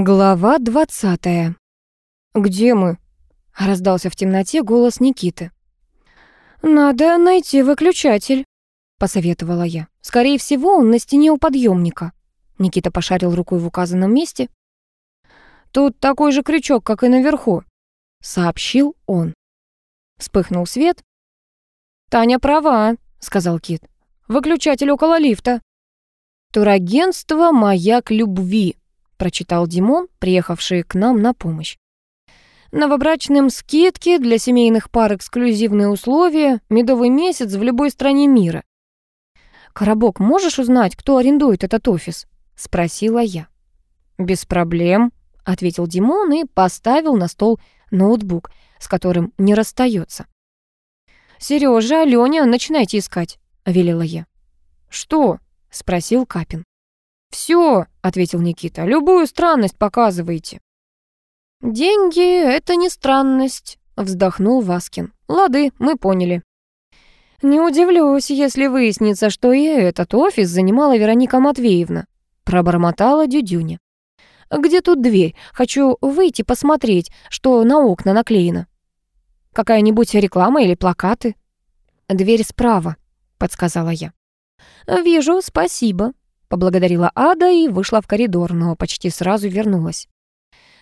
Глава двадцатая. «Где мы?» — раздался в темноте голос Никиты. «Надо найти выключатель», — посоветовала я. «Скорее всего, он на стене у подъемника. Никита пошарил рукой в указанном месте. «Тут такой же крючок, как и наверху», — сообщил он. Вспыхнул свет. «Таня права», — сказал Кит. «Выключатель около лифта». «Турагентство «Маяк любви», прочитал Димон, приехавший к нам на помощь. Новобрачным скидки, для семейных пар эксклюзивные условия, медовый месяц в любой стране мира. «Коробок, можешь узнать, кто арендует этот офис?» — спросила я. «Без проблем», — ответил Димон и поставил на стол ноутбук, с которым не расстается. «Серёжа, Алёня, начинайте искать», — велела я. «Что?» — спросил Капин. «Всё», — ответил Никита, — «любую странность показывайте». «Деньги — это не странность», — вздохнул Васкин. «Лады, мы поняли». «Не удивлюсь, если выяснится, что и этот офис занимала Вероника Матвеевна», — пробормотала Дюдюня. «Где тут дверь? Хочу выйти посмотреть, что на окна наклеено. Какая-нибудь реклама или плакаты?» «Дверь справа», — подсказала я. «Вижу, спасибо», Поблагодарила Ада и вышла в коридор, но почти сразу вернулась.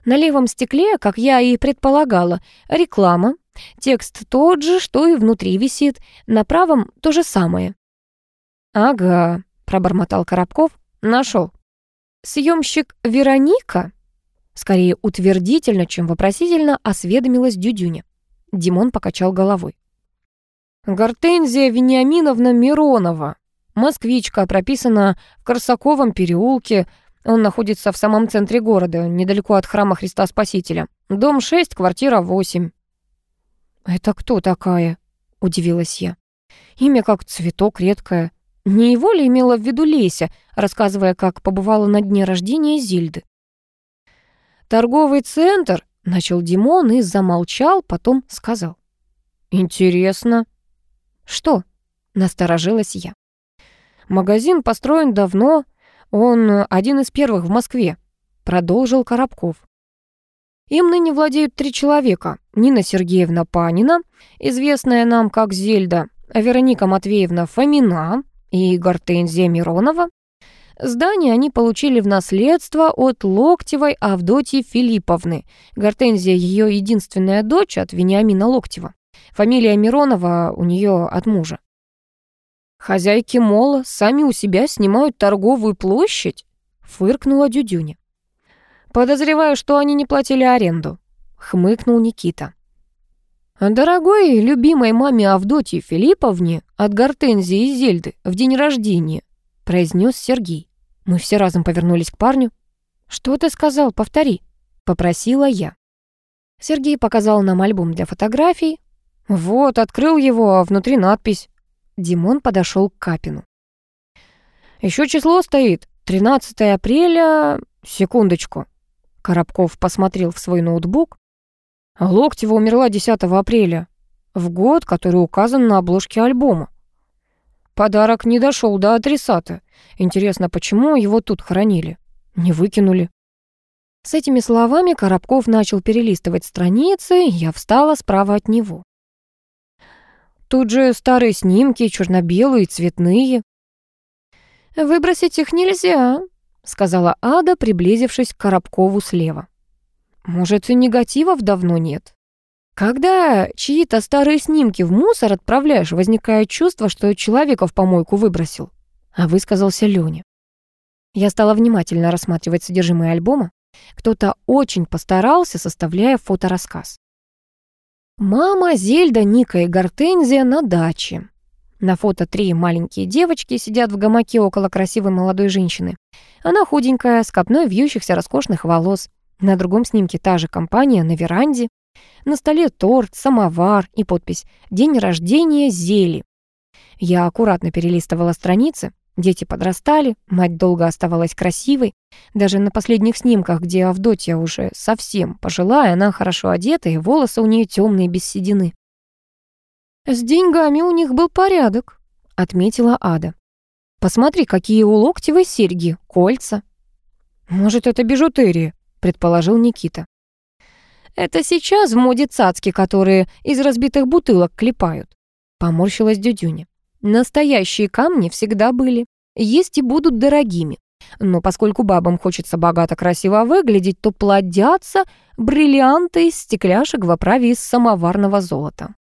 На левом стекле, как я и предполагала, реклама. Текст тот же, что и внутри висит. На правом то же самое. «Ага», — пробормотал Коробков. Нашел. Съемщик Вероника?» Скорее утвердительно, чем вопросительно осведомилась Дюдюня. Димон покачал головой. «Гортензия Вениаминовна Миронова», Москвичка, прописана в Корсаковом переулке. Он находится в самом центре города, недалеко от храма Христа Спасителя. Дом 6, квартира 8. «Это кто такая?» — удивилась я. Имя как цветок редкое. Не его ли имела в виду Леся, рассказывая, как побывала на дне рождения Зильды? «Торговый центр», — начал Димон и замолчал, потом сказал. «Интересно». «Что?» — насторожилась я. Магазин построен давно, он один из первых в Москве», — продолжил Коробков. Им ныне владеют три человека. Нина Сергеевна Панина, известная нам как Зельда, Вероника Матвеевна Фомина и Гортензия Миронова. Здание они получили в наследство от Локтевой Авдотьи Филипповны. Гортензия — ее единственная дочь от Вениамина Локтева. Фамилия Миронова у нее от мужа. «Хозяйки мола сами у себя снимают торговую площадь?» — фыркнула Дюдюня. «Подозреваю, что они не платили аренду», — хмыкнул Никита. «Дорогой любимой маме Авдотьи Филипповне от Гортензии и Зельды в день рождения», — произнес Сергей. Мы все разом повернулись к парню. «Что ты сказал? Повтори», — попросила я. Сергей показал нам альбом для фотографий. «Вот, открыл его, а внутри надпись Димон подошел к Капину. Еще число стоит. 13 апреля... Секундочку. Коробков посмотрел в свой ноутбук. Локтева умерла 10 апреля, в год, который указан на обложке альбома. Подарок не дошел до адресата. Интересно, почему его тут хоронили? Не выкинули. С этими словами Коробков начал перелистывать страницы, я встала справа от него. Тут же старые снимки, черно-белые, цветные. «Выбросить их нельзя», — сказала Ада, приблизившись к Коробкову слева. «Может, и негативов давно нет?» Когда чьи-то старые снимки в мусор отправляешь, возникает чувство, что человека в помойку выбросил. А высказался Лёня. Я стала внимательно рассматривать содержимое альбома. Кто-то очень постарался, составляя фоторассказ. Мама, Зельда, Ника и Гортензия на даче. На фото три маленькие девочки сидят в гамаке около красивой молодой женщины. Она худенькая, с копной вьющихся роскошных волос. На другом снимке та же компания на веранде. На столе торт, самовар и подпись «День рождения Зели». Я аккуратно перелистывала страницы. Дети подрастали, мать долго оставалась красивой. Даже на последних снимках, где Авдотья уже совсем пожилая, она хорошо одета, и волосы у нее темные, без седины. «С деньгами у них был порядок», — отметила Ада. «Посмотри, какие у Локтевой серьги, кольца». «Может, это бижутерия», — предположил Никита. Это сейчас в моде цацки, которые из разбитых бутылок клепают. Поморщилась Дюдюня. Настоящие камни всегда были. Есть и будут дорогими. Но поскольку бабам хочется богато красиво выглядеть, то плодятся бриллианты из стекляшек в оправе из самоварного золота.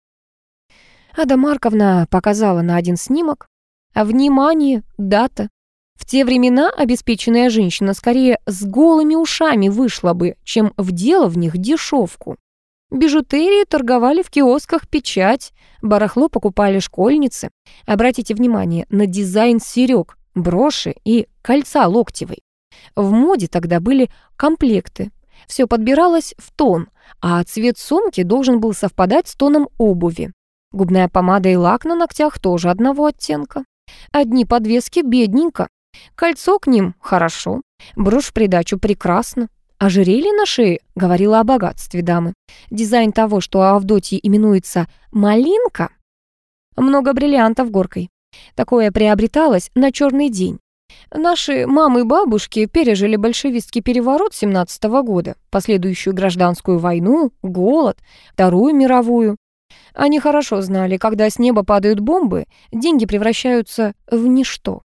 Ада Марковна показала на один снимок. Внимание, дата. В те времена обеспеченная женщина скорее с голыми ушами вышла бы, чем вдела в них дешевку. Бижутерии торговали в киосках печать, барахло покупали школьницы. Обратите внимание на дизайн серёг, броши и кольца локтевой. В моде тогда были комплекты. Все подбиралось в тон, а цвет сумки должен был совпадать с тоном обуви. Губная помада и лак на ногтях тоже одного оттенка. Одни подвески бедненько. Кольцо к ним хорошо, брошь в придачу прекрасно. Ожерелье на шее говорило о богатстве дамы. Дизайн того, что Авдотьи именуется «малинка», много бриллиантов горкой. Такое приобреталось на черный день. Наши мамы и бабушки пережили большевистский переворот 17 -го года, последующую гражданскую войну, голод, Вторую мировую. Они хорошо знали, когда с неба падают бомбы, деньги превращаются в ничто.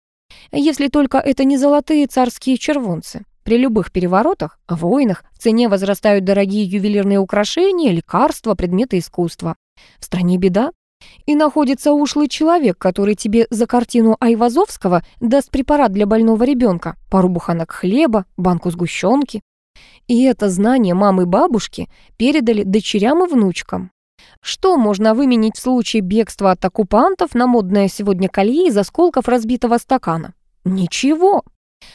Если только это не золотые царские червонцы. При любых переворотах, войнах в цене возрастают дорогие ювелирные украшения, лекарства, предметы искусства. В стране беда. И находится ушлый человек, который тебе за картину Айвазовского даст препарат для больного ребенка, пару буханок хлеба, банку сгущенки. И это знание мамы и бабушки передали дочерям и внучкам. Что можно выменить в случае бегства от оккупантов на модное сегодня колье из осколков разбитого стакана? Ничего.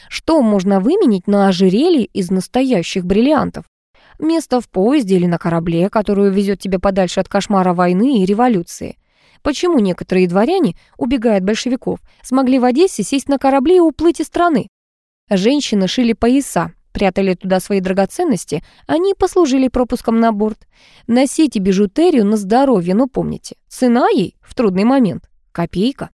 Что можно выменить на ожерелье из настоящих бриллиантов? Место в поезде или на корабле, которую везет тебя подальше от кошмара войны и революции. Почему некоторые дворяне, убегая от большевиков, смогли в Одессе сесть на корабле и уплыть из страны? Женщины шили пояса, прятали туда свои драгоценности, они послужили пропуском на борт. Носите бижутерию на здоровье, но помните, цена ей в трудный момент — копейка.